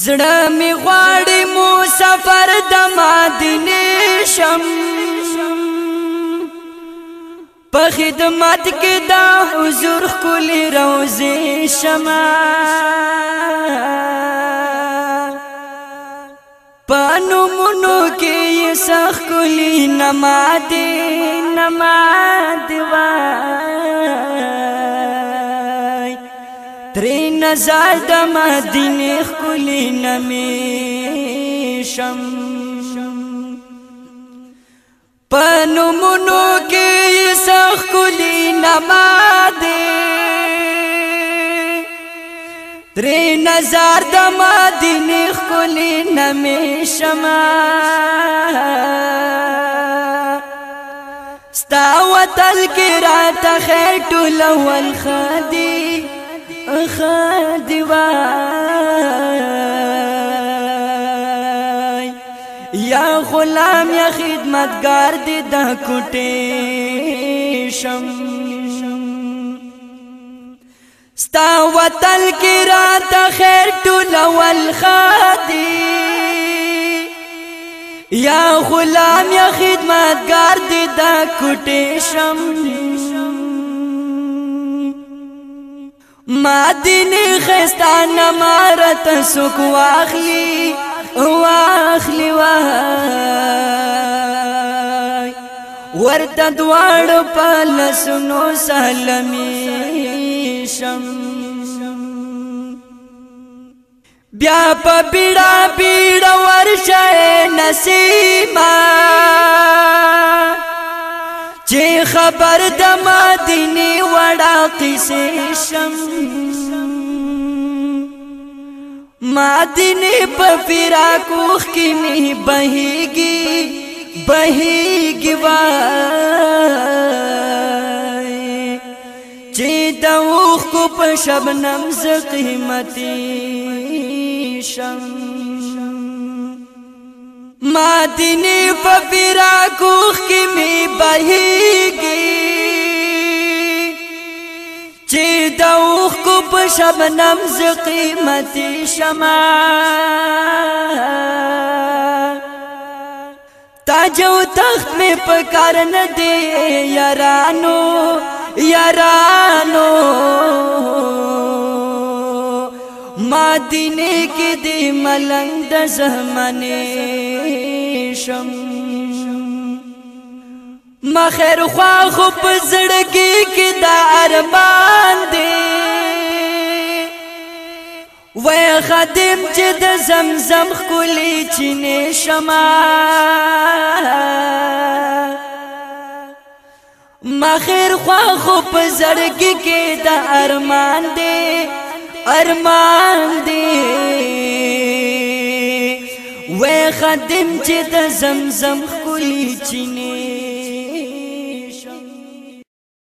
زړه می غواړي مسافر د مدینه شم په خدمت کې دا حضور کول روزي شما پانو مونو کې سخ کولې نماز نماز دیوان تری نظر د مدینه خلی نمی شم پنمونو کې سخ کلی نما دې تری نظر د مدینه خلی نمی شم ستا وتل کې راته خټول ول خدي اخا دیوای یا غلام یا خدمتگار دی د کوټې شم ستا وطن کې را ته خیر ټول ول خادي یا غلام یا خدمتگار دی د کوټې شم ما دین خستان مارت سوک واخلی واخلی وای ورته دوار پلسنو سلمی شم بیا په بیڑا بیڑا ورشه نسیما چې خبر د مدینه से मादिने पपीरा कुख की नी बहेगी बहेगी वाय चेदूख को पशब नमज कीमती शम मादिने पपीरा कुख की मी बहेगी شبنم ز قیمتی شما تاج او تخت می پکار نه دی یارانو یارانو مدینه کې دی ملنګ د زمانه شم ما خیر خوا خو په زړګي کې دا ارمان دی وای خادم چې د زمزم خولي چینه شما ما خیر خوا خو په زړګي کې د ارمان دی ارمان دی وای خادم چې د زمزم خولي چینه